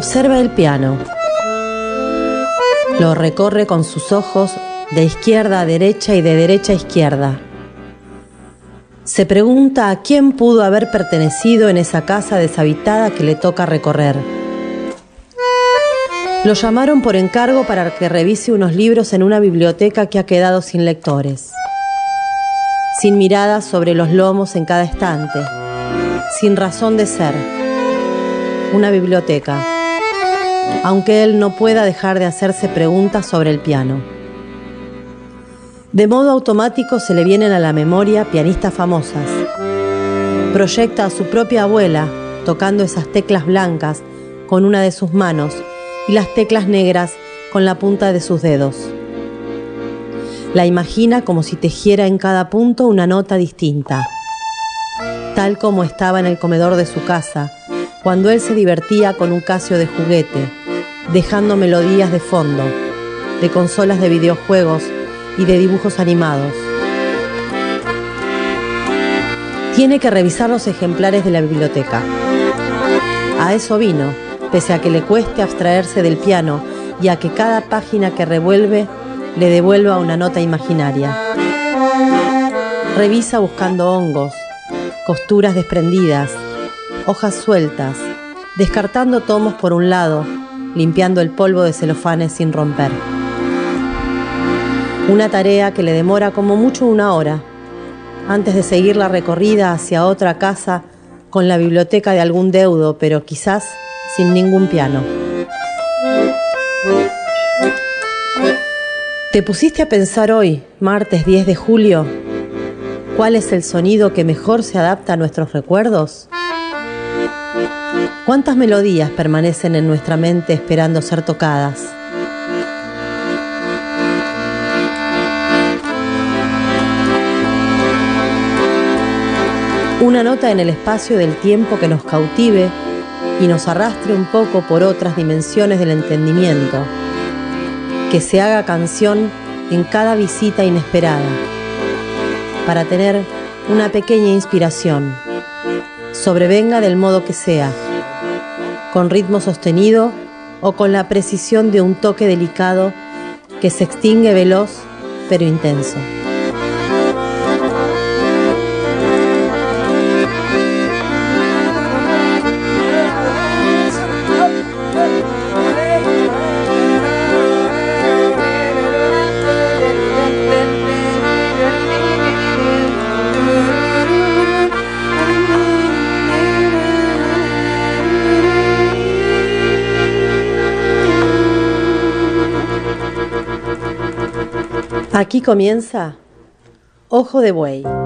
Observa el piano. Lo recorre con sus ojos de izquierda a derecha y de derecha a izquierda. Se pregunta a quién pudo haber pertenecido en esa casa deshabitada que le toca recorrer. Lo llamaron por encargo para que revise unos libros en una biblioteca que ha quedado sin lectores, sin miradas sobre los lomos en cada estante, sin razón de ser. Una biblioteca, aunque él no pueda dejar de hacerse preguntas sobre el piano. De modo automático se le vienen a la memoria pianistas famosas. Proyecta a su propia abuela tocando esas teclas blancas con una de sus manos y las teclas negras con la punta de sus dedos. La imagina como si tejiera en cada punto una nota distinta, tal como estaba en el comedor de su casa, cuando él se divertía con un casio de juguete, dejando melodías de fondo, de consolas de videojuegos y de dibujos animados. Tiene que revisar los ejemplares de la biblioteca. A eso vino, pese a que le cueste abstraerse del piano y a que cada página que revuelve le devuelva una nota imaginaria. Revisa buscando hongos, costuras desprendidas, hojas sueltas, descartando tomos por un lado, limpiando el polvo de celofanes sin romper. Una tarea que le demora como mucho una hora, antes de seguir la recorrida hacia otra casa con la biblioteca de algún deudo, pero quizás sin ningún piano. ¿Te pusiste a pensar hoy, martes 10 de julio, cuál es el sonido que mejor se adapta a nuestros recuerdos? ¿Cuántas melodías permanecen en nuestra mente esperando ser tocadas? una nota en el espacio del tiempo que nos cautive y nos arrastre un poco por otras dimensiones del entendimiento, que se haga canción en cada visita inesperada, para tener una pequeña inspiración, sobrevenga del modo que sea, con ritmo sostenido o con la precisión de un toque delicado que se extingue veloz pero intenso. Aquí comienza Ojo de Buey.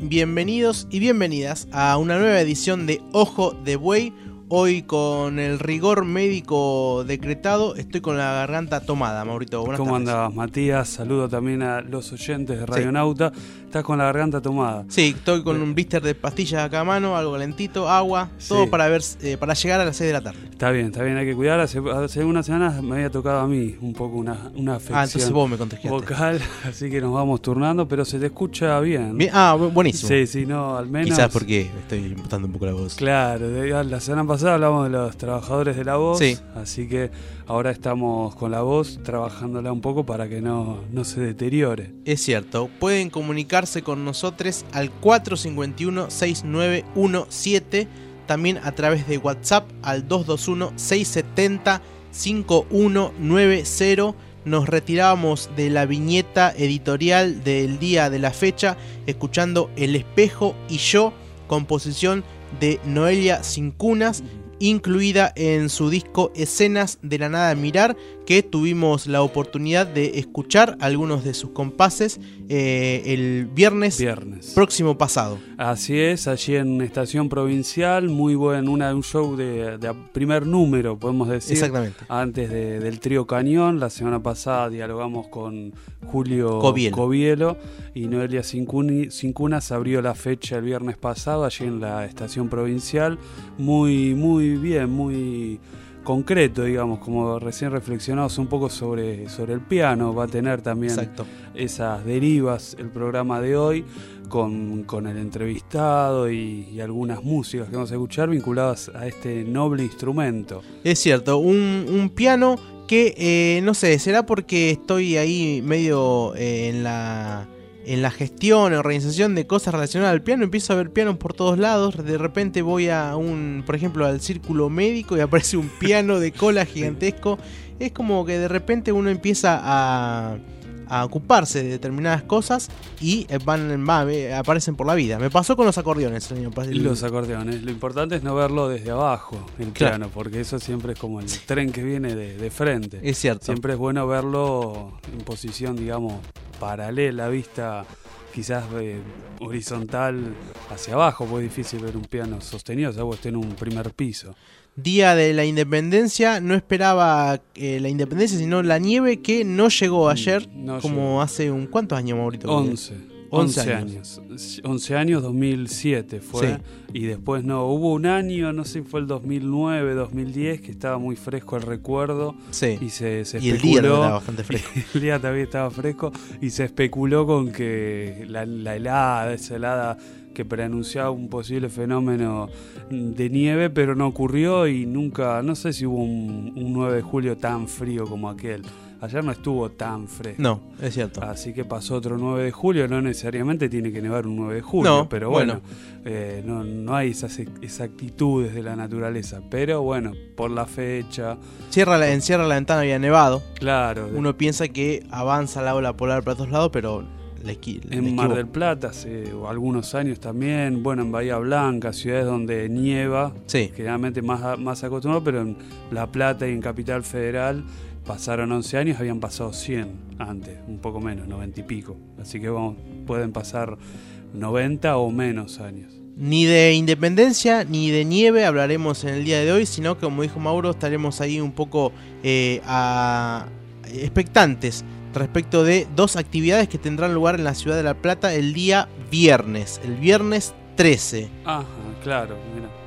Bienvenidos y bienvenidas a una nueva edición de Ojo de Buey, Hoy con el rigor médico decretado estoy con la garganta tomada, Maurito. Buenas ¿Cómo andabas, Matías? Saludo también a los oyentes de Radio Nauta. Estás con la garganta tomada. Sí, estoy con un blister de pastillas acá a mano, algo calentito, agua, todo para ver eh, para llegar a las 6 de la tarde. Está bien, está bien, hay que cuidar. Hace, hace unas semanas me había tocado a mí un poco una, una afección ah, entonces vos me contagiaste. vocal, así que nos vamos turnando, pero se te escucha bien. Ah, buenísimo. Sí, sí, no, al menos. Quizás porque estoy imputando un poco la voz. Claro, la semana pasada hablamos de los trabajadores de la voz, así que ahora estamos con la voz trabajándola un poco para que no, no se deteriore. Es cierto, pueden comunicarse con nosotros al 451-6917, también a través de WhatsApp al 221-670-5190 nos retirábamos de la viñeta editorial del día de la fecha, escuchando El espejo y yo, composición de Noelia Cincunas, incluida en su disco Escenas de la Nada Mirar, que tuvimos la oportunidad de escuchar algunos de sus compases eh, el viernes, viernes, próximo pasado. Así es, allí en Estación Provincial, muy buen, una, un show de, primer número, podemos decir. Exactamente. Antes del trío Cañón, la semana pasada dialogamos con Julio Covielo, y Noelia Cincunas abrió la fecha el viernes pasado allí en la Estación Provincial. Muy, muy bien, muy concreto, digamos, como recién reflexionamos un poco sobre, sobre el piano, va a tener también esas derivas el programa de hoy con, el entrevistado y, algunas músicas que vamos a escuchar vinculadas a este noble instrumento. Es cierto, un, piano que, eh, no sé, será porque estoy ahí medio eh, en la en la gestión, organización de cosas relacionadas al piano, empiezo a ver pianos por todos lados. De repente voy a un, por ejemplo, al círculo médico y aparece un piano de cola gigantesco. Es como que de repente uno empieza a, a ocuparse de determinadas cosas y van, aparecen por la vida. Me pasó con los acordeones el año pasado. Los acordeones. Lo importante es no verlo desde abajo, el piano, porque eso siempre es como el tren que viene de, de frente. Es cierto. Siempre es bueno verlo en posición, digamos, paralela, vista quizás eh, horizontal hacia abajo, pues es difícil ver un piano sostenido, o sea, vos en un primer piso. Día de la Independencia, no esperaba eh, la independencia, sino la nieve que no llegó mm, ayer, como hace un... ¿Cuántos años, Maurito? 11. 11 años. 11 años, 2007 fue. Y después no, hubo un año, no sé si fue el 2009, 2010, que estaba muy fresco el recuerdo. Sí. Y se, se y el día estaba bastante fresco. el día también estaba fresco. Y se especuló con que la, helada, esa helada que preanunciaba un posible fenómeno de nieve, pero no ocurrió y nunca, no sé si hubo un 9 de julio tan frío como aquel. Ayer no estuvo tan fresco. No, es cierto. Así que pasó otro 9 de julio. No necesariamente tiene que nevar un 9 de julio, pero bueno, eh, no, no, hay esas exactitudes de la naturaleza. Pero bueno, por la fecha. Cierra la, encierra la ventana, había nevado. Claro. Uno piensa que avanza la ola polar para todos lados, pero en Mar del Plata hace algunos años también, bueno, en Bahía Blanca, ciudades donde nieva, sí. generalmente más, más acostumbrado, pero en La Plata y en Capital Federal pasaron 11 años, habían pasado 100 antes, un poco menos, 90 y pico. Así que vamos, pueden pasar 90 o menos años. Ni de independencia ni de nieve hablaremos en el día de hoy, sino que como dijo Mauro, estaremos ahí un poco eh, expectantes respecto de dos actividades que tendrán lugar en la ciudad de La Plata el día viernes, el viernes 13. Ajá, claro,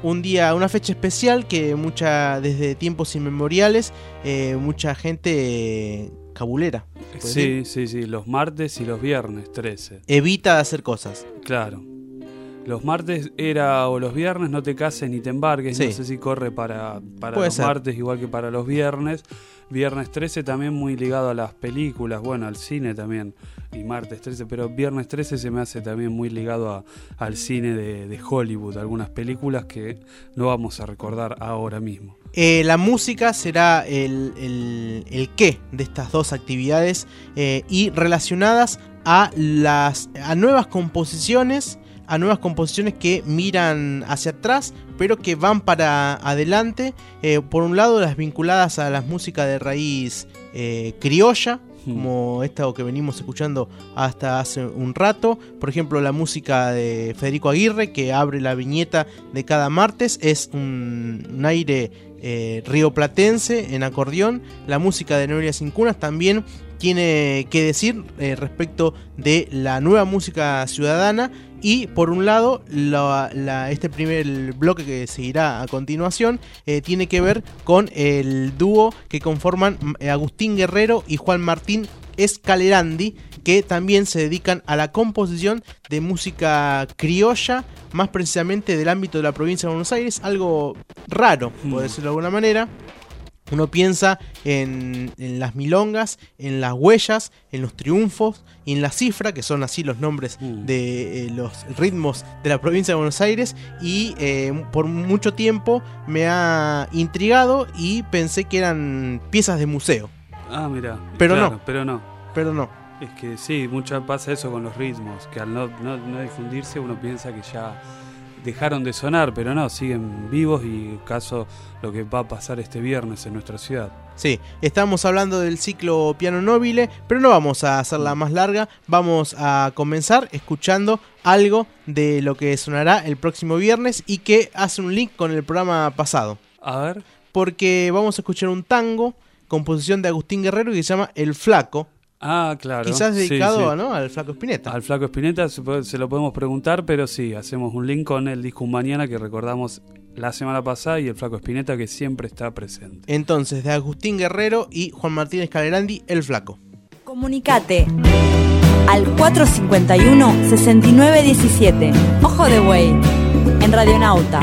Un día, una fecha especial que mucha, desde tiempos inmemoriales, eh, mucha gente cabulera. Sí, sí, sí, los martes y los viernes 13. Evita hacer cosas. Claro. Los martes era o los viernes no te cases ni te embarques, no sé si corre para, para los martes igual que para los viernes. Viernes 13 también muy ligado a las películas, bueno, al cine también, y martes 13, pero Viernes 13 se me hace también muy ligado al cine de, Hollywood, algunas películas que no vamos a recordar ahora mismo. Eh, la música será el, el, qué de estas dos actividades eh, y relacionadas a las a nuevas composiciones a nuevas composiciones que miran hacia atrás, pero que van para adelante. Eh, por un lado, las vinculadas a las músicas de raíz eh, criolla, hmm. como esta que venimos escuchando hasta hace un rato. Por ejemplo, la música de Federico Aguirre, que abre la viñeta de cada martes, es un, aire eh, rioplatense en acordeón. La música de Noelia Cincunas también tiene que decir respecto de la nueva música ciudadana y por un lado, este primer bloque que seguirá a continuación eh, tiene que ver con el dúo que conforman eh, Agustín Guerrero y Juan Martín Escalerandi, que también se dedican a la composición de música criolla, más precisamente del ámbito de la provincia de Buenos Aires, algo raro, por mm. decirlo de alguna manera. Uno piensa en, las milongas, en las huellas, en los triunfos y en la cifra, que son así los nombres mm. de eh, los ritmos de la provincia de Buenos Aires. Y eh, por mucho tiempo me ha intrigado y pensé que eran piezas de museo. Ah, mira. Pero no. Pero no. Pero no. Es que sí, mucho pasa eso con los ritmos, que al no, no difundirse uno piensa que ya dejaron de sonar, pero no, siguen vivos y caso lo que va a pasar este viernes en nuestra ciudad. Sí, estamos hablando del ciclo Piano Nobile, pero no vamos a hacerla más larga, vamos a comenzar escuchando algo de lo que sonará el próximo viernes y que hace un link con el programa pasado. A ver. Porque vamos a escuchar un tango, composición de Agustín Guerrero que se llama El Flaco, Ah, claro. Quizás dedicado al Flaco Espineta. Al Flaco Espineta se, lo podemos preguntar, pero sí, hacemos un link con el disco Mañana que recordamos la semana pasada y el Flaco Espineta que siempre está presente. Entonces, de Agustín Guerrero y Juan Martínez Calerandi, El Flaco. Comunicate al 451-6917. Ojo de Buey, en Radionauta.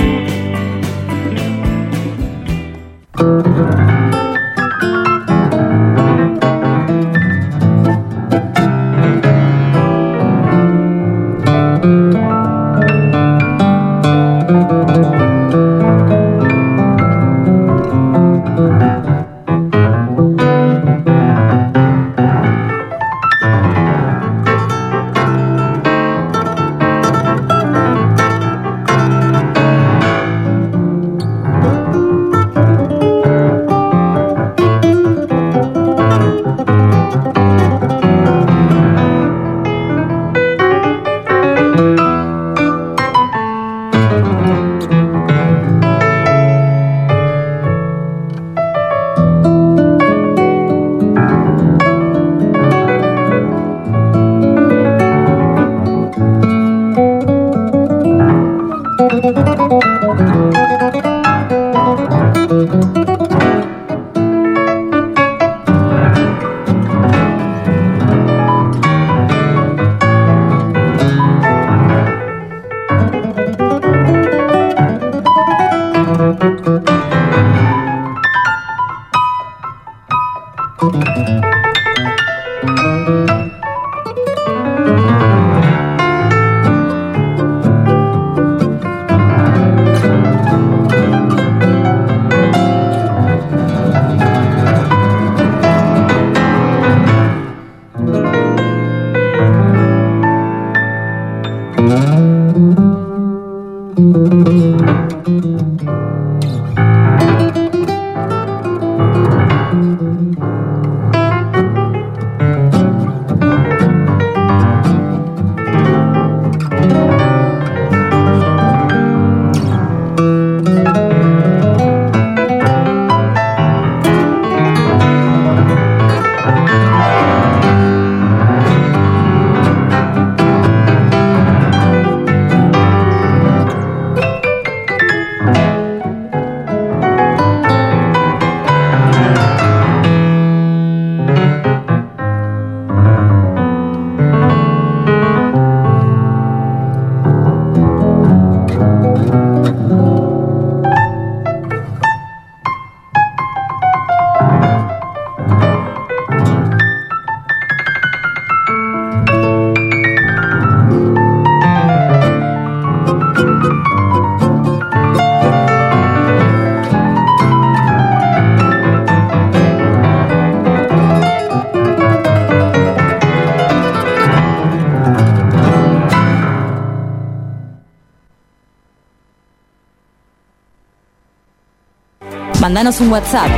Mándanos un WhatsApp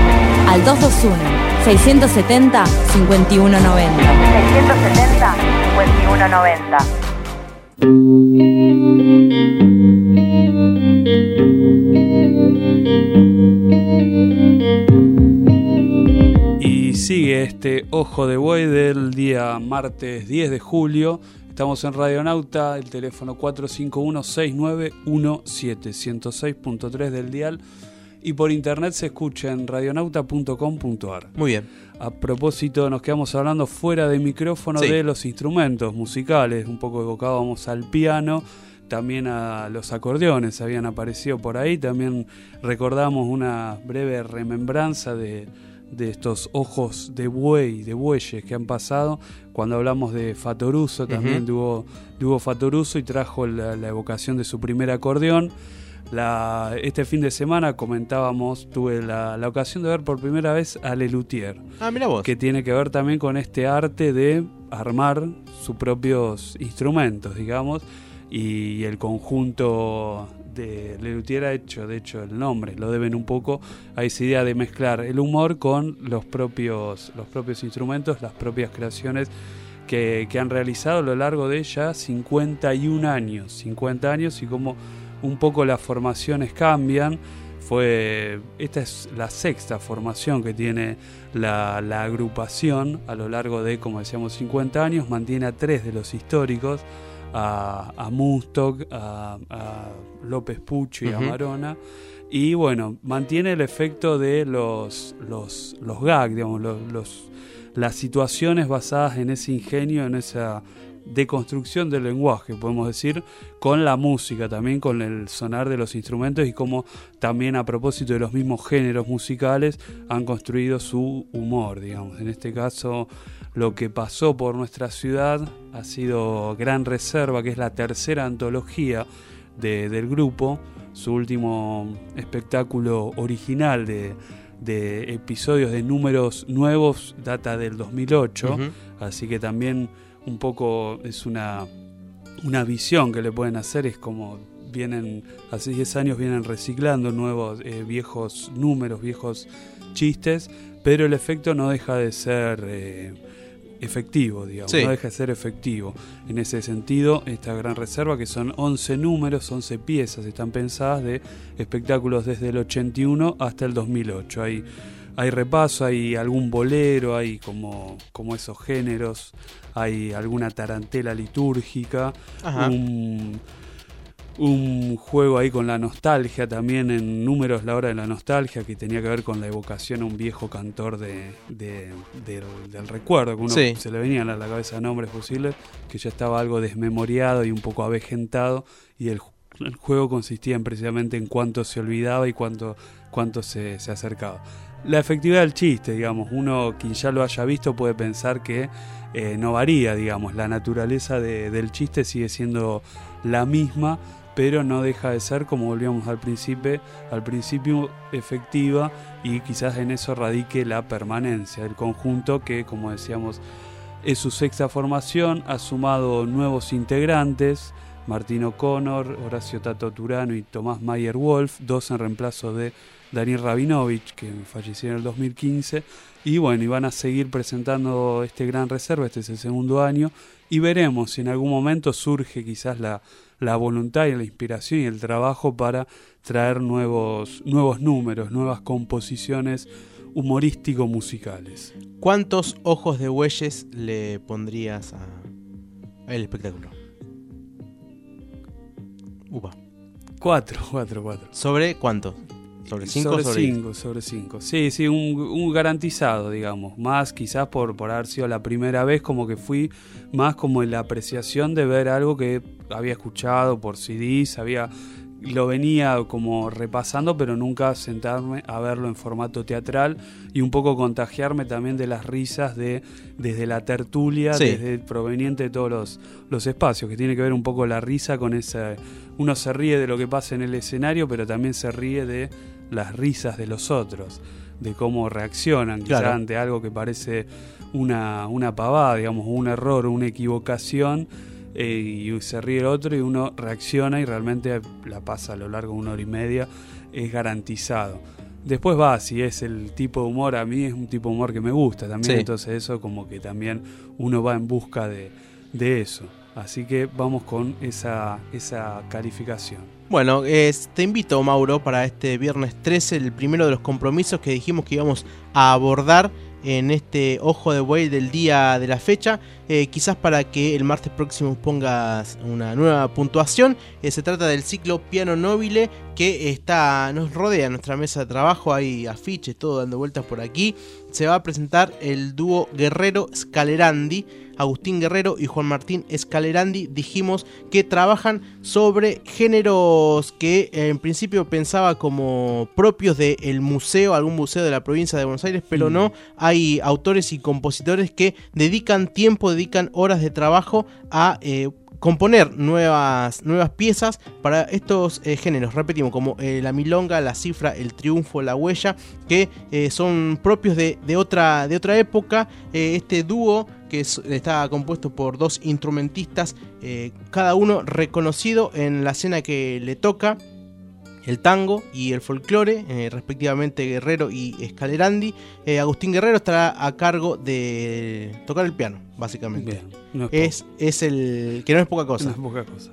al 221 670 5190. 670 5190. Y sigue este Ojo de Buey del día martes 10 de julio. Estamos en Radionauta, el teléfono 451-6917, 106.3 del dial. Y por internet se escucha en radionauta.com.ar. Muy bien. A propósito, nos quedamos hablando fuera de micrófono de los instrumentos musicales, un poco evocábamos al piano, también a los acordeones habían aparecido por ahí, también recordamos una breve remembranza de, estos ojos de buey, de bueyes que han pasado. Cuando hablamos de Fatoruso, también tuvo, tuvo Fatoruso y trajo la, la, evocación de su primer acordeón este fin de semana comentábamos, tuve la, ocasión de ver por primera vez a Lelutier. Ah, mira vos. Que tiene que ver también con este arte de armar sus propios instrumentos, digamos, y el conjunto de Lelutier ha hecho, de hecho, el nombre, lo deben un poco a esa idea de mezclar el humor con los propios, los propios instrumentos, las propias creaciones que, que han realizado a lo largo de ya 51 años, 50 años y como un poco las formaciones cambian. Fue, esta es la sexta formación que tiene la, agrupación a lo largo de, como decíamos, 50 años. Mantiene a tres de los históricos, a, a Mustock, a, López Pucho y a Marona. Y bueno, mantiene el efecto de los, los, los gags, digamos, los, las situaciones basadas en ese ingenio, en esa de construcción del lenguaje, podemos decir, con la música, también con el sonar de los instrumentos y como también a propósito de los mismos géneros musicales han construido su humor, digamos. En este caso, lo que pasó por nuestra ciudad ha sido Gran Reserva, que es la tercera antología del grupo, su último espectáculo original de, episodios de números nuevos data del 2008, así que también un poco es una, una visión que le pueden hacer, es como vienen, hace 10 años vienen reciclando nuevos, eh, viejos números, viejos chistes, pero el efecto no deja de ser eh, efectivo, digamos, no deja de ser efectivo. En ese sentido, esta gran reserva, que son 11 números, 11 piezas, están pensadas de espectáculos desde el 81 hasta el 2008. Hay hay repaso, hay algún bolero, hay como, como esos géneros, hay alguna tarantela litúrgica, un, un, juego ahí con la nostalgia también en números la hora de la nostalgia que tenía que ver con la evocación a un viejo cantor de, del, recuerdo, que uno se le venían a la cabeza nombres posibles, que ya estaba algo desmemoriado y un poco avejentado y el, juego consistía en precisamente en cuánto se olvidaba y cuánto, cuánto se, se acercaba la efectividad del chiste, digamos. Uno, quien ya lo haya visto, puede pensar que eh, no varía, digamos. La naturaleza del chiste sigue siendo la misma, pero no deja de ser, como volvíamos al principio, al principio efectiva y quizás en eso radique la permanencia del conjunto que, como decíamos, es su sexta formación, ha sumado nuevos integrantes. Martín O'Connor, Horacio Tato Turano y Tomás Mayer Wolf, dos en reemplazo de Daniel Rabinovich, que falleció en el 2015. Y bueno, y van a seguir presentando este gran reserva, este es el segundo año, y veremos si en algún momento surge quizás la, la voluntad y la inspiración y el trabajo para traer nuevos, nuevos números, nuevas composiciones humorístico-musicales. ¿Cuántos ojos de bueyes le pondrías a, el espectáculo? Upa. Cuatro, cuatro, cuatro. ¿Sobre cuánto? ¿Sobre 5 sobre 5? Sobre 5. Sí, sí, un, garantizado, digamos. Más quizás por, por haber sido la primera vez, como que fui más como en la apreciación de ver algo que había escuchado por CDs, había lo venía como repasando, pero nunca sentarme a verlo en formato teatral y un poco contagiarme también de las risas de desde la tertulia, desde proveniente de todos los, los, espacios, que tiene que ver un poco la risa con ese uno se ríe de lo que pasa en el escenario, pero también se ríe de las risas de los otros, de cómo reaccionan ante algo que parece una, una pavada, digamos, un error, una equivocación, eh, y se ríe el otro y uno reacciona y realmente la pasa a lo largo de una hora y media, es garantizado. Después va, si es el tipo de humor, a mí es un tipo de humor que me gusta también, entonces eso como que también uno va en busca de, de eso. Así que vamos con esa, esa calificación. Bueno, te invito, Mauro, para este viernes 13, el primero de los compromisos que dijimos que íbamos a abordar en este ojo de buey del día de la fecha. Eh, quizás para que el martes próximo pongas una nueva puntuación. Eh, se trata del ciclo Piano Nobile que está, nos rodea nuestra mesa de trabajo. Hay afiches, todo dando vueltas por aquí. Se va a presentar el dúo Guerrero Scalerandi Agustín Guerrero y Juan Martín Escalerandi dijimos que trabajan sobre géneros que en principio pensaba como propios del museo, algún museo de la provincia de Buenos Aires, pero mm. no, hay autores y compositores que dedican tiempo, dedican horas de trabajo a eh, componer nuevas, nuevas piezas para estos eh, géneros, repetimos, como eh, la milonga, la cifra, el triunfo, la huella, que son propios de, otra, de otra época. este dúo que está compuesto por dos instrumentistas, eh, cada uno reconocido en la escena que le toca, el tango y el folclore, eh, respectivamente Guerrero y Escalerandi. Eh, Agustín Guerrero estará a cargo de tocar el piano, básicamente. es, es, el. que no es poca cosa.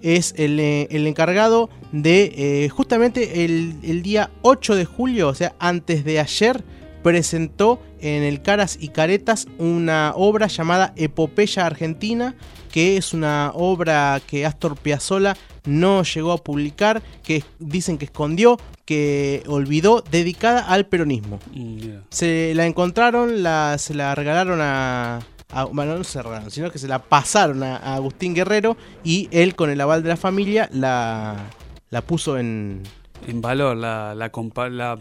es, el, encargado de. justamente el, el, día 8 de julio, o sea, antes de ayer, presentó en el Caras y Caretas una obra llamada Epopeya Argentina, que es una obra que Astor Piazzolla no llegó a publicar, que dicen que escondió, que olvidó, dedicada al peronismo. Mm, se la encontraron, la, se la regalaron a, bueno, no se regalaron, sino que se la pasaron a, Agustín Guerrero y él con el aval de la familia la, la puso en, en valor, la, la,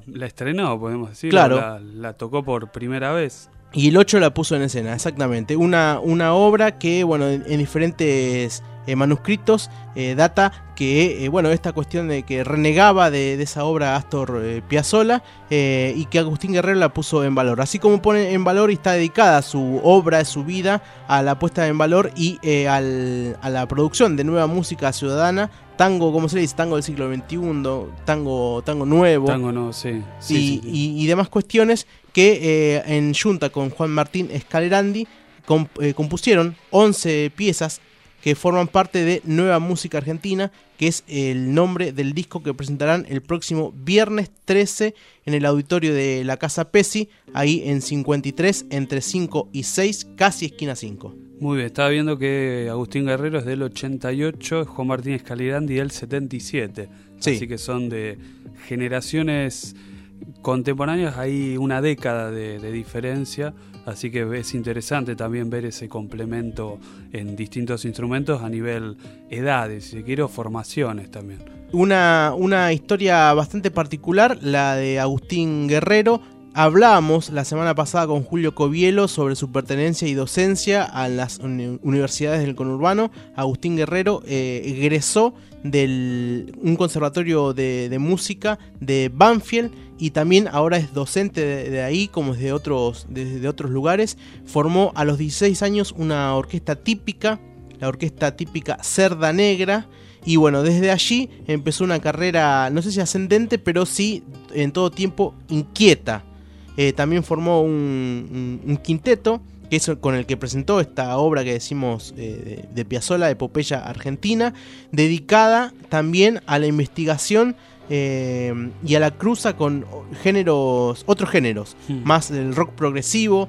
la, estrenó, podemos decir. Claro. La, tocó por primera vez. Y el 8 la puso en escena, exactamente. Una, una obra que, bueno, en, diferentes eh, manuscritos eh, data que, eh, bueno, esta cuestión de que renegaba de, esa obra Astor Piazzolla y que Agustín Guerrero la puso en valor. Así como pone en valor y está dedicada su obra, su vida, a la puesta en valor y al, a la producción de nueva música ciudadana tango, ¿cómo se le dice? Tango del siglo XXI, tango, tango nuevo. Tango nuevo, sí. y, demás cuestiones que eh, en junta con Juan Martín Escalerandi eh, compusieron 11 piezas que forman parte de Nueva Música Argentina, que es el nombre del disco que presentarán el próximo viernes 13 en el auditorio de la Casa Pesi, ahí en 53, entre 5 y 6, casi esquina 5. Muy bien, estaba viendo que Agustín Guerrero es del 88, Juan Martín Escalirandi del 77. Así que son de generaciones contemporáneas, hay una década de, diferencia, así que es interesante también ver ese complemento en distintos instrumentos a nivel edades, si quiero formaciones también. Una, una historia bastante particular, la de Agustín Guerrero, Hablábamos la semana pasada con Julio Covielo sobre su pertenencia y docencia a las universidades del conurbano. Agustín Guerrero eh, egresó de un conservatorio de, música de Banfield y también ahora es docente de, ahí como desde otros, otros lugares. Formó a los 16 años una orquesta típica, la orquesta típica Cerda Negra. Y bueno, desde allí empezó una carrera, no sé si ascendente, pero sí en todo tiempo inquieta eh, también formó un, quinteto, que es con el que presentó esta obra que decimos eh, de, Piazzolla, Epopeya Argentina, dedicada también a la investigación eh, y a la cruza con géneros, otros géneros, hmm. más del rock progresivo.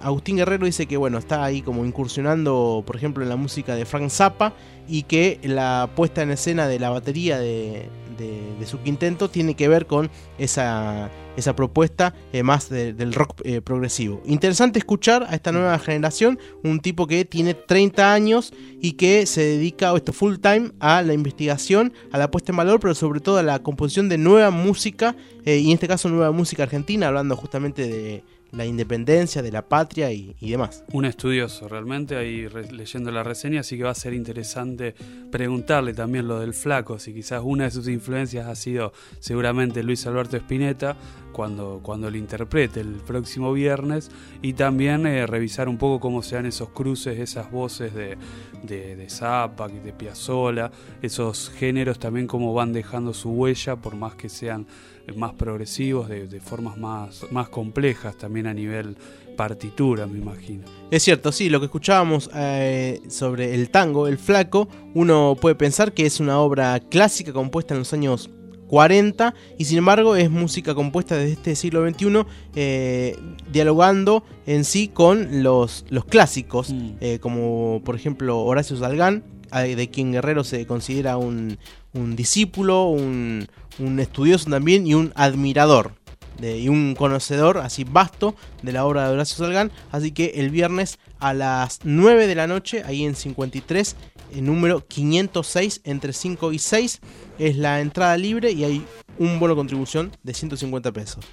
Agustín Guerrero dice que bueno, está ahí como incursionando, por ejemplo, en la música de Frank Zappa y que la puesta en escena de la batería de, de, su quinteto tiene que ver con esa, esa propuesta eh, más del rock eh, progresivo. Interesante escuchar a esta nueva generación, un tipo que tiene 30 años y que se dedica esto full time a la investigación, a la puesta en valor, pero sobre todo a la composición de nueva música, eh, y en este caso nueva música argentina, hablando justamente de la independencia de la patria y, demás. Un estudioso realmente, ahí leyendo la reseña, así que va a ser interesante preguntarle también lo del flaco, si quizás una de sus influencias ha sido seguramente Luis Alberto Spinetta, cuando, cuando lo interprete el próximo viernes, y también eh, revisar un poco cómo se dan esos cruces, esas voces de, de, de Zappa, de Piazzolla, esos géneros también cómo van dejando su huella, por más que sean más progresivos, de, formas más, más complejas también a nivel partitura, me imagino. Es cierto, sí, lo que escuchábamos eh, sobre el tango, el flaco, uno puede pensar que es una obra clásica compuesta en los años 40 y sin embargo es música compuesta desde este siglo XXI eh, dialogando en sí con los, los clásicos mm. eh, como por ejemplo Horacio Salgán de quien Guerrero se considera un, un discípulo, un, un estudioso también y un admirador de, y un conocedor así vasto de la obra de Horacio Salgán. Así que el viernes a las 9 de la noche, ahí en 53, el número 506, entre 5 y 6, es la entrada libre y hay un bono de contribución de 150 pesos.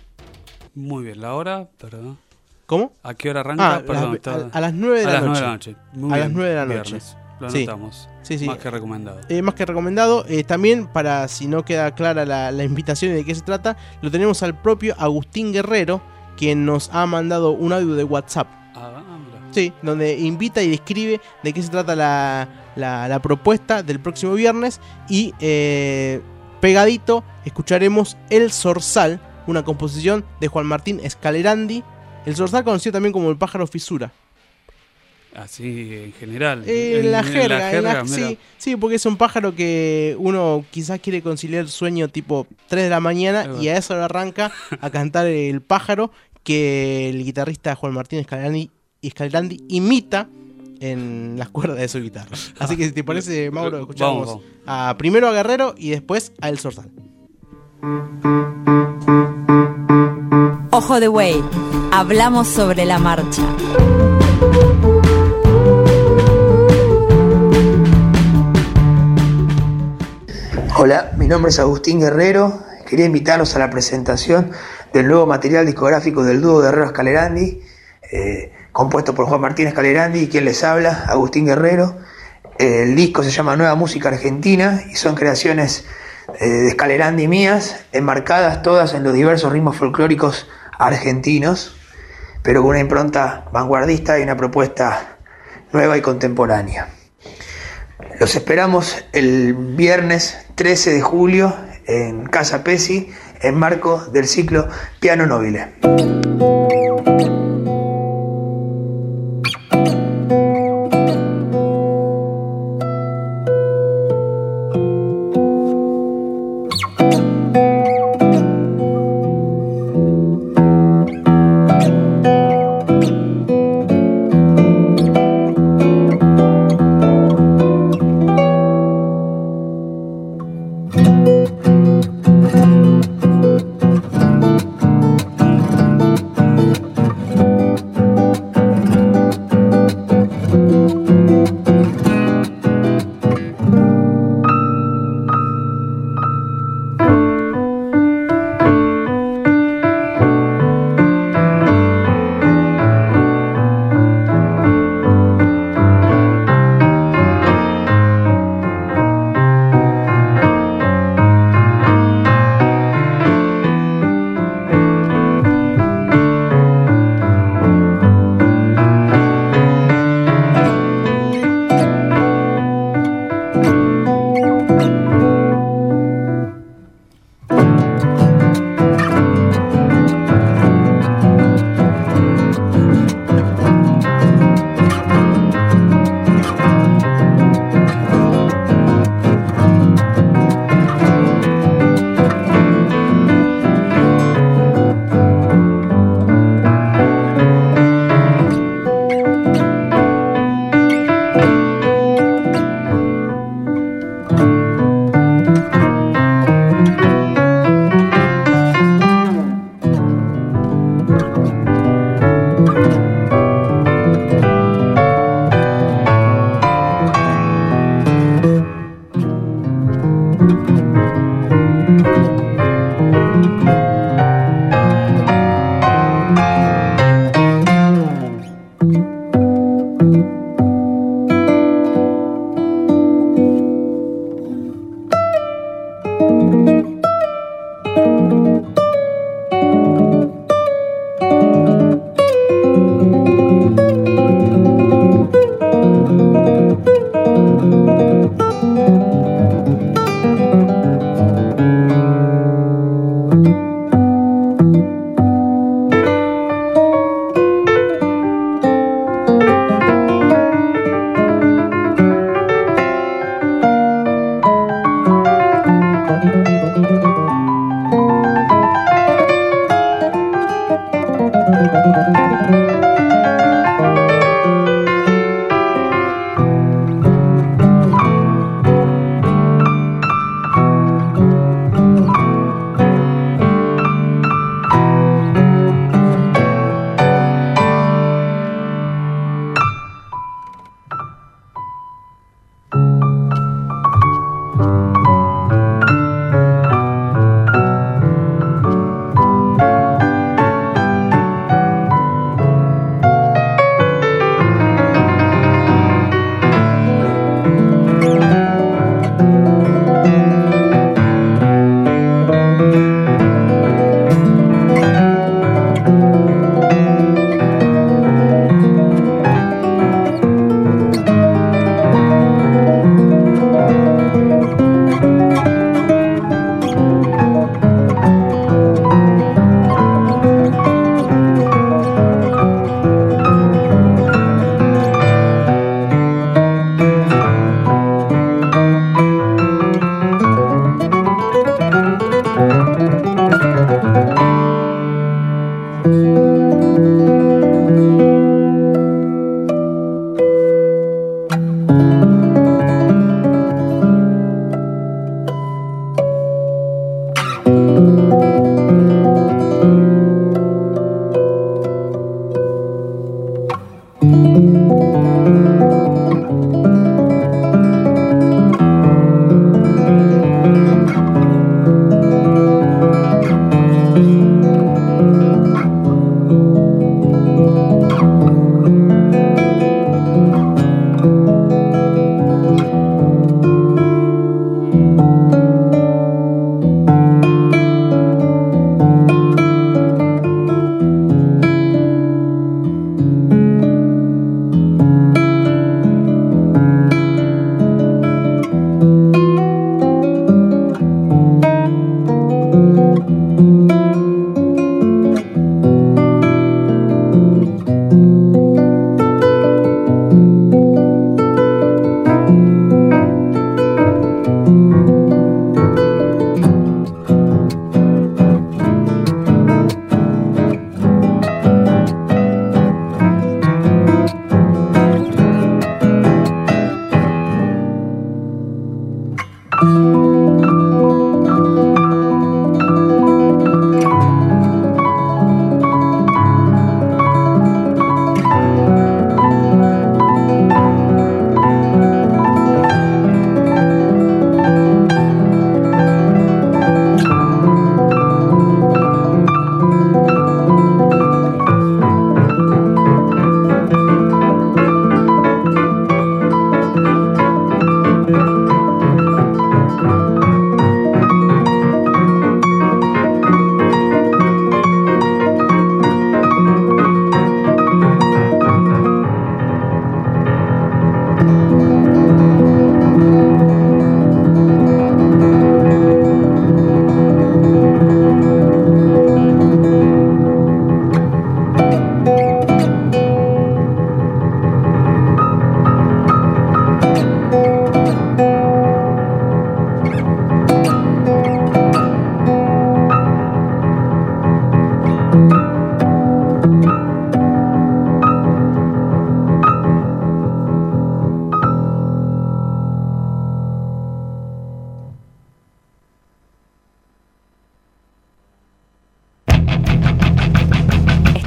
Muy bien, la hora, perdón. ¿Cómo? ¿A qué hora arranca? Ah, a, las 9 de, la, noche. a las 9 de la noche. Lo anotamos. Sí, sí. Más que recomendado. Eh, más que recomendado. Eh, también, para si no queda clara la, invitación y de qué se trata, lo tenemos al propio Agustín Guerrero, quien nos ha mandado un audio de WhatsApp. Ah, Sí, donde invita y describe de qué se trata la, propuesta del próximo viernes. Y eh, pegadito escucharemos El Zorzal, una composición de Juan Martín Escalerandi. El Zorzal conocido también como el pájaro fisura. Así en general. Eh, en, la jerga, sí, sí, porque es un pájaro que uno quizás quiere conciliar el sueño tipo 3 de la mañana y a eso le arranca a cantar el pájaro que el guitarrista Juan Martín Escalerandi, imita en las cuerdas de su guitarra. Así que si te parece, Mauro, escuchamos a primero a Guerrero y después a El Sorsal. Ojo de Güey, hablamos sobre la marcha. Hola, mi nombre es Agustín Guerrero. Quería invitarlos a la presentación del nuevo material discográfico del dúo Guerrero Escalerandi, eh, compuesto por Juan Martín Escalerandi y quien les habla, Agustín Guerrero. El disco se llama Nueva Música Argentina y son creaciones eh, de Escalerandi mías, enmarcadas todas en los diversos ritmos folclóricos argentinos, pero con una impronta vanguardista y una propuesta nueva y contemporánea. Los esperamos el viernes 13 de julio en Casa Pesi, en marco del ciclo Piano Nobile.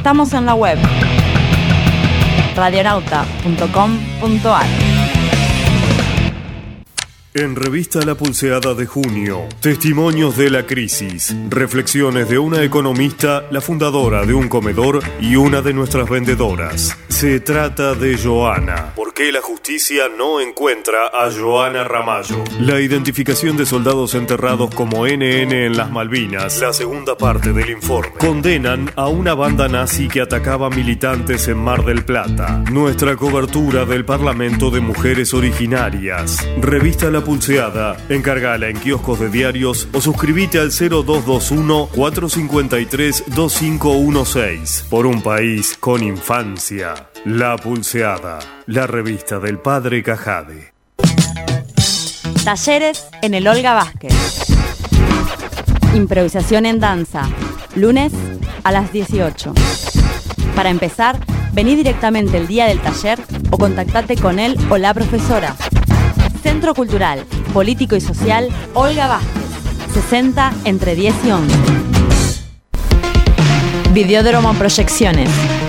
Estamos en la web radionauta.com.ar. En Revista La Pulseada de junio, Testimonios de la Crisis, reflexiones de una economista, la fundadora de un comedor y una de nuestras vendedoras. Se trata de Joana qué la justicia no encuentra a Joana Ramallo. La identificación de soldados enterrados como NN en las Malvinas, la segunda parte del informe, condenan a una banda nazi que atacaba militantes en Mar del Plata. Nuestra cobertura del Parlamento de Mujeres Originarias. Revista La Pulseada, encargala en kioscos de diarios o suscríbete al 0221 453 2516. Por un país con infancia. La Pulseada, la revista del padre Cajade. Talleres en el Olga Vázquez. Improvisación en danza, lunes a las 18. Para empezar, vení directamente el día del taller o contactate con él o la profesora. Centro Cultural, Político y Social Olga Vázquez, 60 entre 10 y 11. Videódromo Proyecciones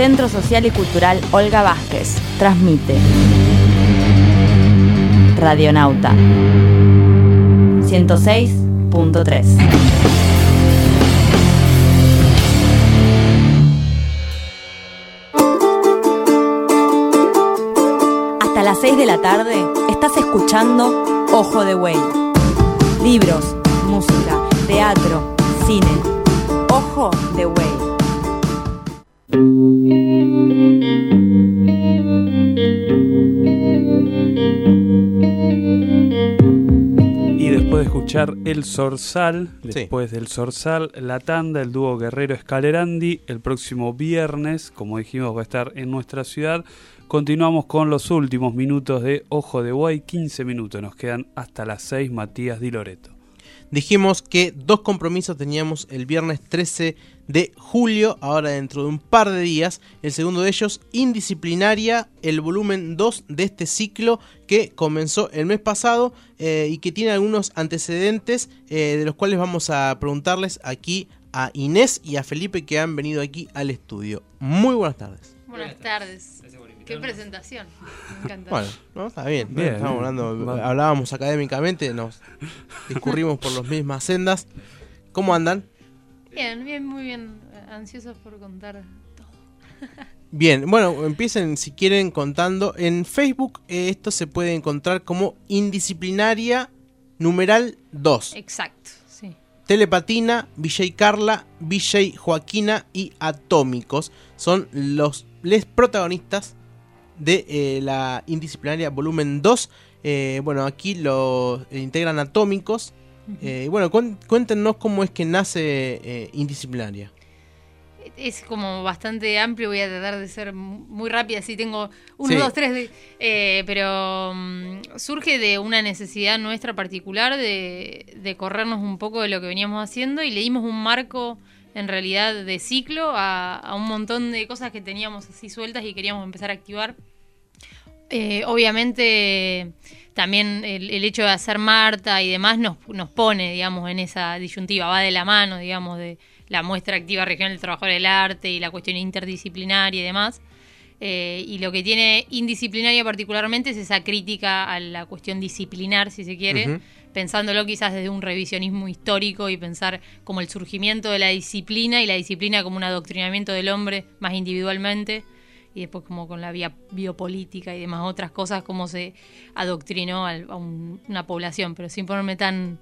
Centro Social y Cultural Olga Vázquez, transmite Radionauta 106.3. Hasta las 6 de la tarde estás escuchando Ojo de Güey. Libros, música, teatro, cine. Ojo de Güey. Escuchar El Sorsal, después del Sorsal, La Tanda, el dúo Guerrero Escalerandi, el próximo viernes, como dijimos, va a estar en nuestra ciudad. Continuamos con los últimos minutos de Ojo de Guay, 15 minutos, nos quedan hasta las 6, Matías Di Loreto. Dijimos que dos compromisos teníamos el viernes 13 de julio, ahora dentro de un par de días. El segundo de ellos, Indisciplinaria, el volumen 2 de este ciclo que comenzó el mes pasado eh, y que tiene algunos antecedentes eh, de los cuales vamos a preguntarles aquí a Inés y a Felipe que han venido aquí al estudio. Muy buenas tardes. Buenas tardes. Qué presentación. Me. Bueno, ¿no? está bien. Estamos hablando, hablábamos académicamente, nos discurrimos por las mismas sendas. ¿Cómo andan? Bien, bien, muy bien. Ansiosos por contar todo. Bien, bueno, empiecen si quieren contando. En Facebook eh, esto se puede encontrar como indisciplinaria numeral 2. Exacto, sí. Telepatina, VJ Carla, VJ Joaquina y Atómicos son los les protagonistas de eh, la Indisciplinaria Volumen 2. Eh, bueno, aquí lo integran atómicos. Eh, bueno, cuéntenos cómo es que nace Indisciplinaria. Es como bastante amplio, voy a tratar de ser muy rápida, si tengo uno, dos, tres, pero mm, surge de una necesidad nuestra particular de, corrernos un poco de lo que veníamos haciendo y leímos un marco en realidad de ciclo a, a, un montón de cosas que teníamos así sueltas y queríamos empezar a activar eh, obviamente también el, hecho de hacer Marta y demás nos, nos pone, digamos, en esa disyuntiva, va de la mano, digamos, de la muestra activa regional del trabajador del arte y la cuestión interdisciplinaria y demás. Eh, y lo que tiene indisciplinaria particularmente es esa crítica a la cuestión disciplinar, si se quiere, pensándolo quizás desde un revisionismo histórico y pensar como el surgimiento de la disciplina y la disciplina como un adoctrinamiento del hombre más individualmente y después como con la vía biopolítica y demás otras cosas, cómo se adoctrinó a, una población, pero sin ponerme tan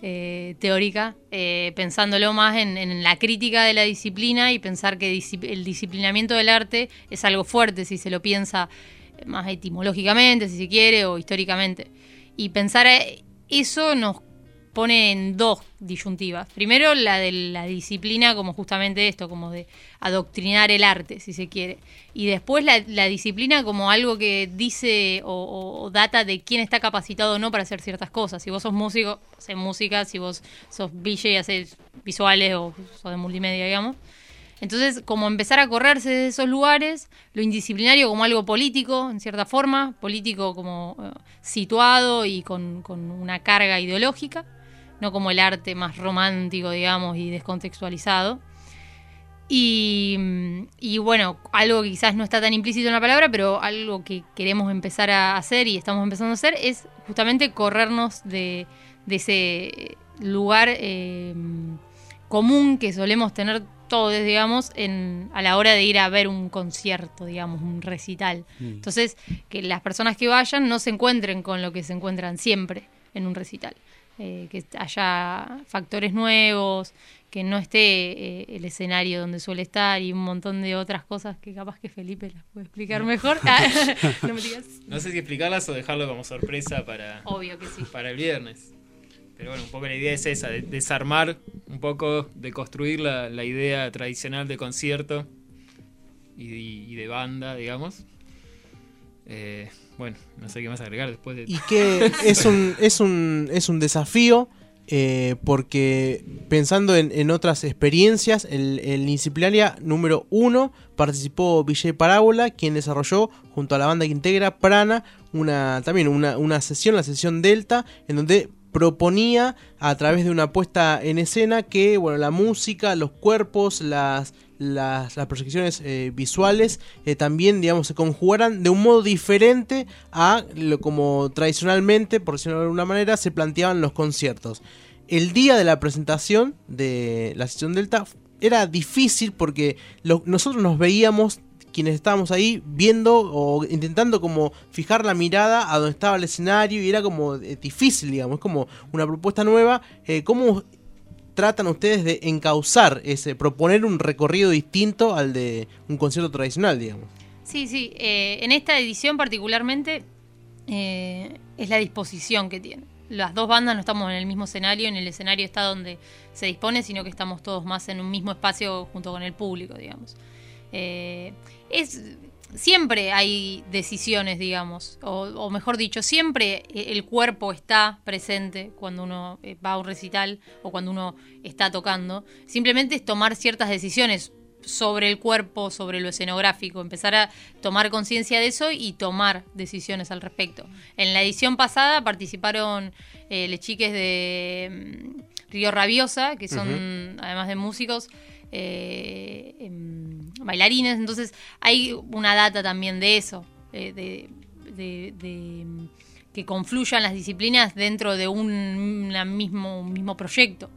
eh, teórica, eh, pensándolo más en, la crítica de la disciplina y pensar que el disciplinamiento del arte es algo fuerte si se lo piensa más etimológicamente, si se quiere, o históricamente. Y pensar eh, eso nos pone en dos disyuntivas. Primero, la de la disciplina como justamente esto, como de adoctrinar el arte, si se quiere. Y después la, disciplina como algo que dice o, data de quién está capacitado o no para hacer ciertas cosas. Si vos sos músico, haces música, si vos sos DJ, haces visuales o sos de multimedia, digamos. Entonces, como empezar a correrse de esos lugares, lo indisciplinario como algo político, en cierta forma, político como eh, situado y con, con una carga ideológica no como el arte más romántico, digamos, y descontextualizado. Y, bueno, algo que quizás no está tan implícito en la palabra, pero algo que queremos empezar a hacer y estamos empezando a hacer es justamente corrernos de, ese lugar eh, común que solemos tener todos, digamos, en, a la hora de ir a ver un concierto, digamos, un recital. Mm. Entonces, que las personas que vayan no se encuentren con lo que se encuentran siempre en un recital. Eh, que haya factores nuevos, que no esté eh, el escenario donde suele estar y un montón de otras cosas que capaz que Felipe las puede explicar mejor. Ah, no, sé si explicarlas o dejarlo como sorpresa para, Obvio que sí. para el viernes. Pero bueno, un poco la idea es esa, de desarmar un poco, de construir la, la idea tradicional de concierto y, de banda, digamos. Eh, bueno, no sé qué más agregar después de... Y que es un, es un, es un desafío eh, porque pensando en, otras experiencias, el, el número uno participó Villay Parábola, quien desarrolló junto a la banda que integra Prana una, también una, una sesión, la sesión Delta, en donde proponía a través de una puesta en escena que bueno, la música, los cuerpos, las, las, proyecciones eh, visuales eh, también digamos se conjugaran de un modo diferente a lo como tradicionalmente, por decirlo de alguna manera, se planteaban los conciertos. El día de la presentación de la sesión Delta era difícil porque nosotros nos veíamos quienes estábamos ahí viendo o intentando como fijar la mirada a donde estaba el escenario y era como eh, difícil, digamos, como una propuesta nueva. ¿Cómo tratan ustedes de encauzar ese, proponer un recorrido distinto al de un concierto tradicional, digamos? Sí, sí, eh, en esta edición particularmente es la disposición que tiene. Las dos bandas no estamos en el mismo escenario, en el escenario está donde se dispone, sino que estamos todos más en un mismo espacio junto con el público, digamos. Eh, es siempre hay decisiones, digamos, o, mejor dicho, siempre el cuerpo está presente cuando uno eh, va a un recital o cuando uno está tocando. Simplemente es tomar ciertas decisiones sobre el cuerpo, sobre lo escenográfico, empezar a tomar conciencia de eso y tomar decisiones al respecto. En la edición pasada participaron eh, les chiques de mm, Río Rabiosa, que son, además de músicos, eh, em, bailarines, entonces hay una data también de eso, eh, de, em, que confluyan las disciplinas dentro de un, mismo, mismo proyecto.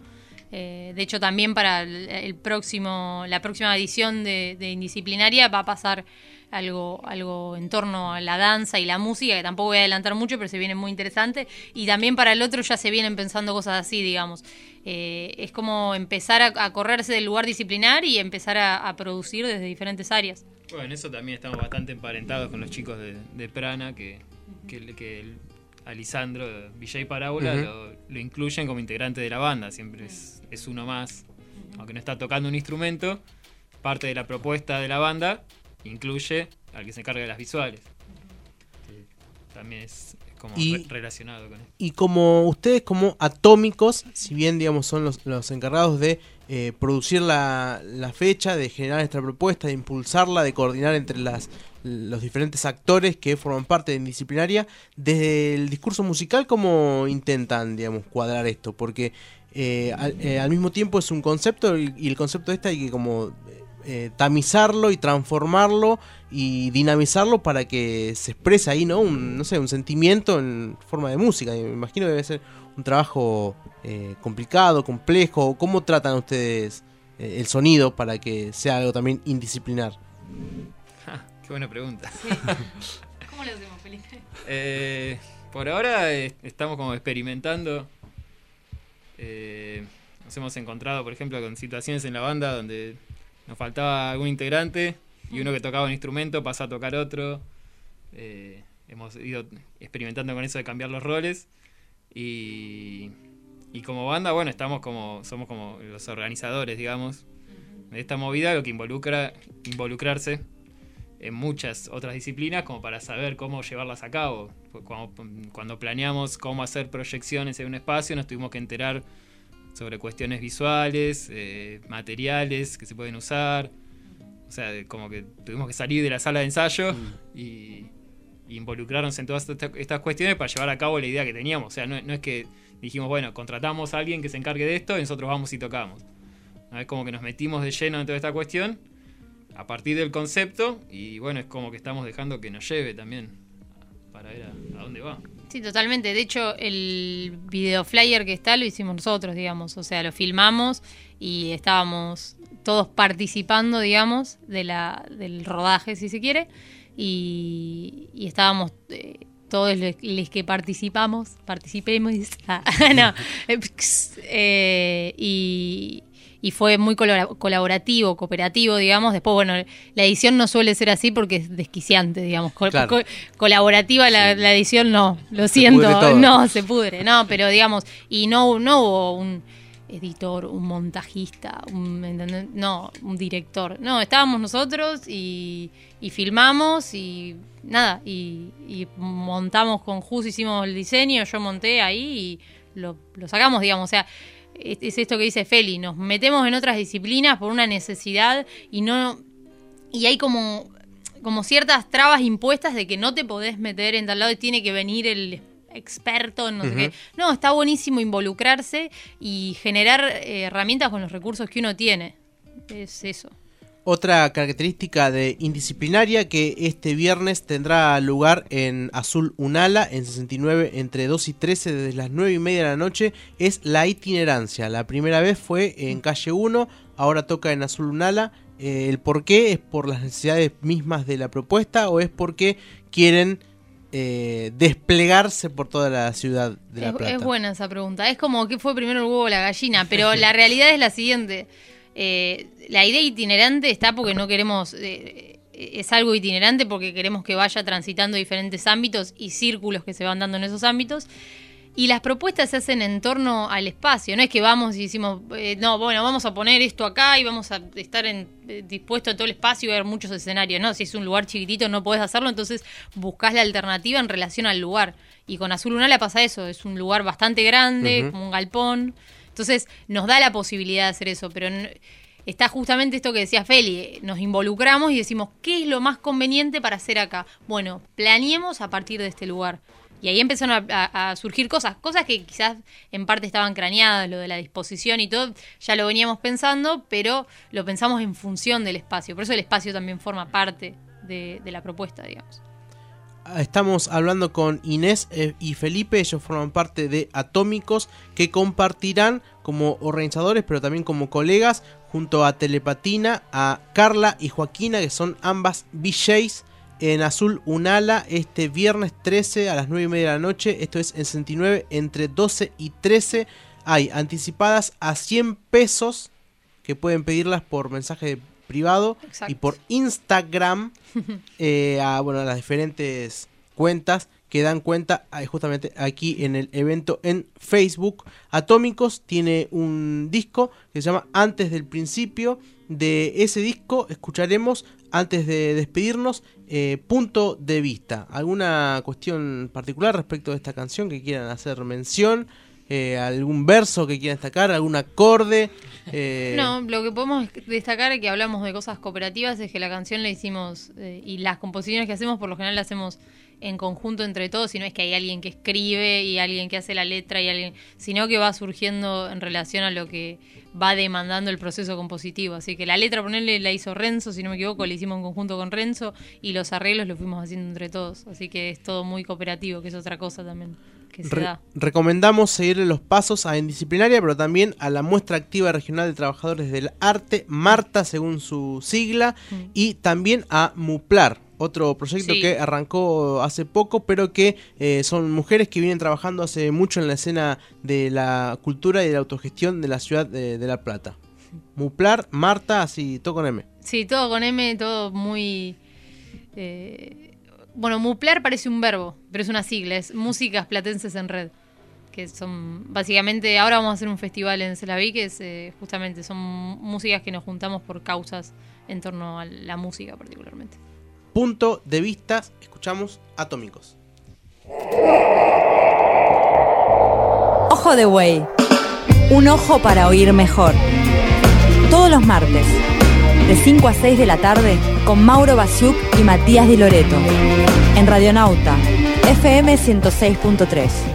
Eh, de hecho, también para el, próximo, la próxima edición de, Indisciplinaria va a pasar algo, algo en torno a la danza y la música, que tampoco voy a adelantar mucho, pero se viene muy interesante. Y también para el otro ya se vienen pensando cosas así, digamos. Eh, es como empezar a, correrse del lugar disciplinar y empezar a, producir desde diferentes áreas. Bueno, en eso también estamos bastante emparentados con los chicos de, Prana, que, que, que Alisandro, Villay Parábola, lo, incluyen como integrante de la banda, siempre es, es, uno más, aunque no está tocando un instrumento, parte de la propuesta de la banda incluye al que se encarga de las visuales. también es, como relacionado con esto. Y como ustedes como atómicos, si bien digamos son los, los encargados de eh, producir la, la, fecha, de generar esta propuesta, de impulsarla, de coordinar entre las, los diferentes actores que forman parte de Indisciplinaria, desde el discurso musical, ¿cómo intentan, digamos, cuadrar esto? Porque eh, eh, al, mismo tiempo es un concepto y, el concepto este hay que como eh, tamizarlo y transformarlo y dinamizarlo para que se exprese ahí, ¿no? Un, no sé, un sentimiento en forma de música. Me imagino que debe ser un trabajo complicado, complejo. ¿Cómo tratan ustedes el sonido para que sea algo también indisciplinar? buena pregunta. ¿Cómo lo hacemos, Felipe? Eh, por ahora eh, estamos como experimentando. Eh, nos hemos encontrado, por ejemplo, con situaciones en la banda donde nos faltaba algún integrante y uno que tocaba un instrumento pasa a tocar otro. hemos ido experimentando con eso de cambiar los roles y, y como banda, bueno, estamos como somos como los organizadores, digamos, de esta movida, lo que involucra involucrarse en muchas otras disciplinas como para saber cómo llevarlas a cabo. Cuando, planeamos cómo hacer proyecciones en un espacio nos tuvimos que enterar sobre cuestiones visuales, eh, materiales que se pueden usar. O sea, como que tuvimos que salir de la sala de ensayo mm. y, involucrarnos en todas estas cuestiones para llevar a cabo la idea que teníamos. O sea, no, es que dijimos, bueno, contratamos a alguien que se encargue de esto y nosotros vamos y tocamos. Es como que nos metimos de lleno en toda esta cuestión a partir del concepto y bueno, es como que estamos dejando que nos lleve también para ver a, dónde va. Sí, totalmente. De hecho, el video flyer que está lo hicimos nosotros, digamos. O sea, lo filmamos y estábamos todos participando, digamos, de la, del rodaje, si se quiere. Y, estábamos eh, todos los, que participamos, participemos. Ah, no, eh, y, y fue muy colaborativo, cooperativo, digamos. Después, bueno, la edición no suele ser así porque es desquiciante, digamos. colaborativa la, edición no, lo siento, no, se pudre, no, pero digamos, y no, no hubo un editor, un montajista, un, no, un director. No, estábamos nosotros y, filmamos y nada, y, montamos con Jus, hicimos el diseño, yo monté ahí y lo, lo sacamos, digamos, o sea, es, esto que dice Feli, nos metemos en otras disciplinas por una necesidad y no y hay como como ciertas trabas impuestas de que no te podés meter en tal lado y tiene que venir el experto en no sé qué. No, está buenísimo involucrarse y generar eh, herramientas con los recursos que uno tiene. Es eso. Otra característica de indisciplinaria que este viernes tendrá lugar en Azul Unala, en 69, entre 2 y 13, desde las 9 y media de la noche, es la itinerancia. La primera vez fue en calle 1, ahora toca en Azul Unala. Eh, ¿El por qué? ¿Es por las necesidades mismas de la propuesta o es porque quieren eh, desplegarse por toda la ciudad de La Plata? Es buena esa pregunta. Es como que fue primero el huevo o la gallina, pero la realidad es la siguiente. Eh, la idea itinerante está porque no queremos, eh, es algo itinerante porque queremos que vaya transitando diferentes ámbitos y círculos que se van dando en esos ámbitos. y las propuestas se hacen en torno al espacio. No es que vamos y decimos, eh, no, bueno, vamos a poner esto acá y vamos a estar en, eh, dispuesto a todo el espacio y ver muchos escenarios. No, si es un lugar chiquitito no podés hacerlo, entonces buscás la alternativa en relación al lugar. Y con Azul Lunala pasa eso, es un lugar bastante grande, como un galpón. Entonces nos da la posibilidad de hacer eso, pero está justamente esto que decía Feli, nos involucramos y decimos, ¿qué es lo más conveniente para hacer acá? Bueno, planeemos a partir de este lugar. Y ahí empezaron a, surgir cosas, cosas que quizás en parte estaban craneadas, lo de la disposición y todo, ya lo veníamos pensando, pero lo pensamos en función del espacio. Por eso el espacio también forma parte de, la propuesta, digamos. Estamos hablando con Inés eh, y Felipe, ellos forman parte de Atómicos, que compartirán como organizadores, pero también como colegas, junto a Telepatina, a Carla y Joaquina, que son ambas VJs en azul Unala este viernes 13 a las 9 y media de la noche. Esto es en 69 entre 12 y 13. Hay anticipadas a 100 pesos que pueden pedirlas por mensaje privado y por Instagram eh, a, bueno, a las diferentes cuentas que dan cuenta justamente aquí en el evento en Facebook. Atómicos tiene un disco que se llama Antes del Principio. De ese disco escucharemos antes de despedirnos, eh, punto de vista. ¿Alguna cuestión particular respecto de esta canción que quieran hacer mención? Eh, ¿Algún verso que quieran destacar? ¿Algún acorde? Eh, no, lo que podemos destacar es que hablamos de cosas cooperativas, es que la canción la hicimos y las composiciones que hacemos por lo general las hacemos en conjunto entre todos, sino es que hay alguien que escribe y alguien que hace la letra y alguien, sino que va surgiendo en relación a lo que va demandando el proceso compositivo. Así que la letra, ponerle, la hizo Renzo, si no me equivoco, la hicimos en conjunto con Renzo y los arreglos los fuimos haciendo entre todos. Así que es todo muy cooperativo, que es otra cosa también. Que se da. Recomendamos seguirle los pasos a Indisciplinaria, pero también a la muestra activa regional de trabajadores del arte, Marta, según su sigla, mm. y también a Muplar, otro proyecto que arrancó hace poco, pero que eh, son mujeres que vienen trabajando hace mucho en la escena de la cultura y de la autogestión de la ciudad de, La Plata. Muplar, Marta, así, todo con M. Sí, todo con M, todo muy... Eh, bueno, Muplar parece un verbo, pero es una sigla, es Músicas Platenses en Red que son básicamente ahora vamos a hacer un festival en Celaví que es eh, justamente son músicas que nos juntamos por causas en torno a la música particularmente punto de vista, escuchamos atómicos. Ojo de Güey. Un ojo para oír mejor. Todos los martes, de 5 a 6 de la tarde, con Mauro Basiuk y Matías Di Loreto. En Radionauta, FM 106.3.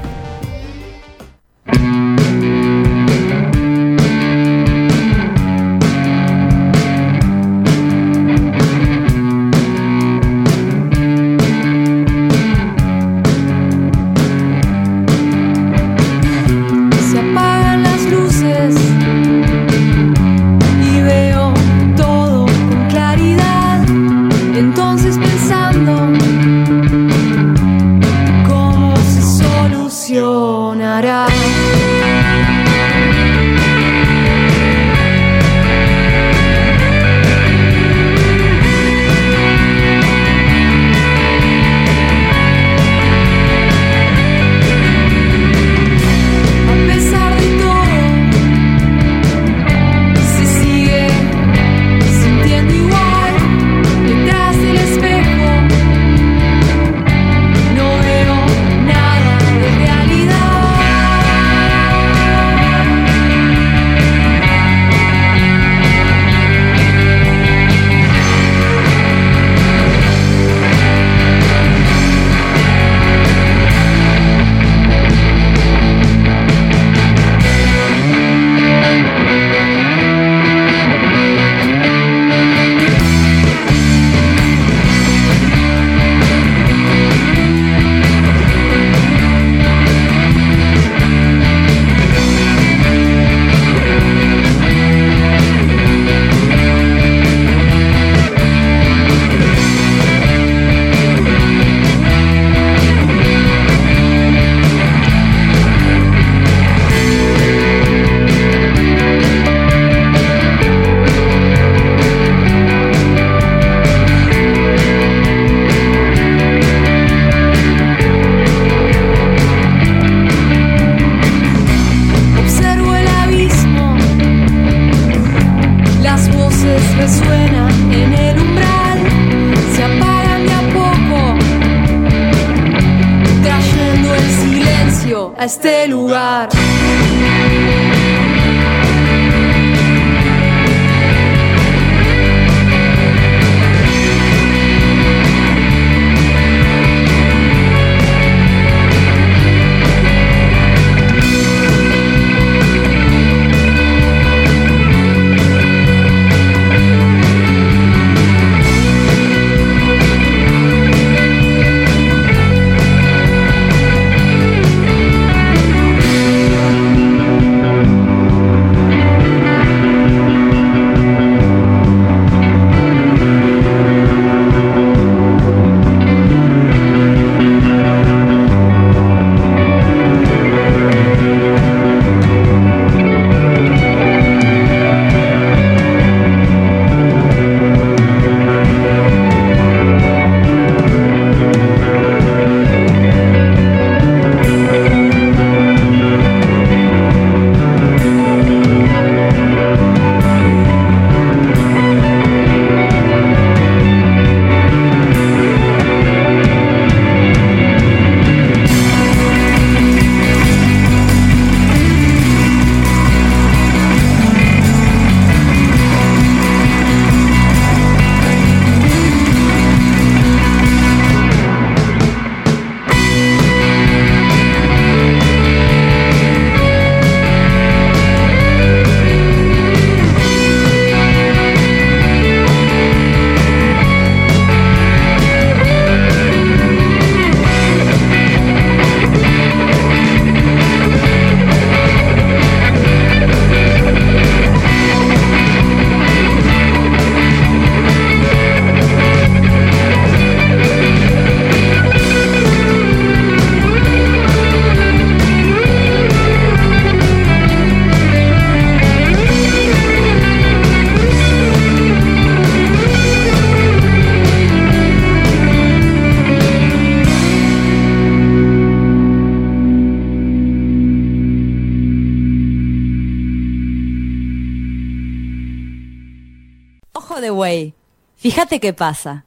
Fíjate qué pasa.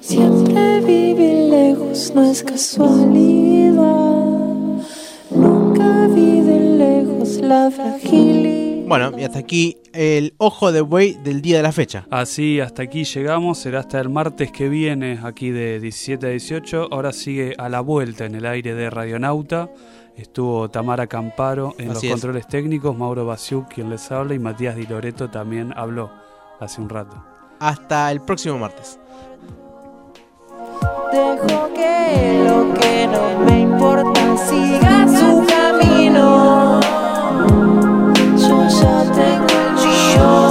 Siempre vivir lejos no es casualidad. Nunca vi de lejos la fragilidad. Bueno, y hasta aquí el ojo de buey del día de la fecha. Así, hasta aquí llegamos. Será hasta el martes que viene, aquí de 17 a 18. Ahora sigue a la vuelta en el aire de Radionauta. Estuvo Tamara Camparo en los controles técnicos, Mauro Basiuk quien les habla y Matías Di Loreto también habló hace un rato. Hasta el próximo martes. Dejo que lo que no me importa siga su camino. Yo ya tengo el mío.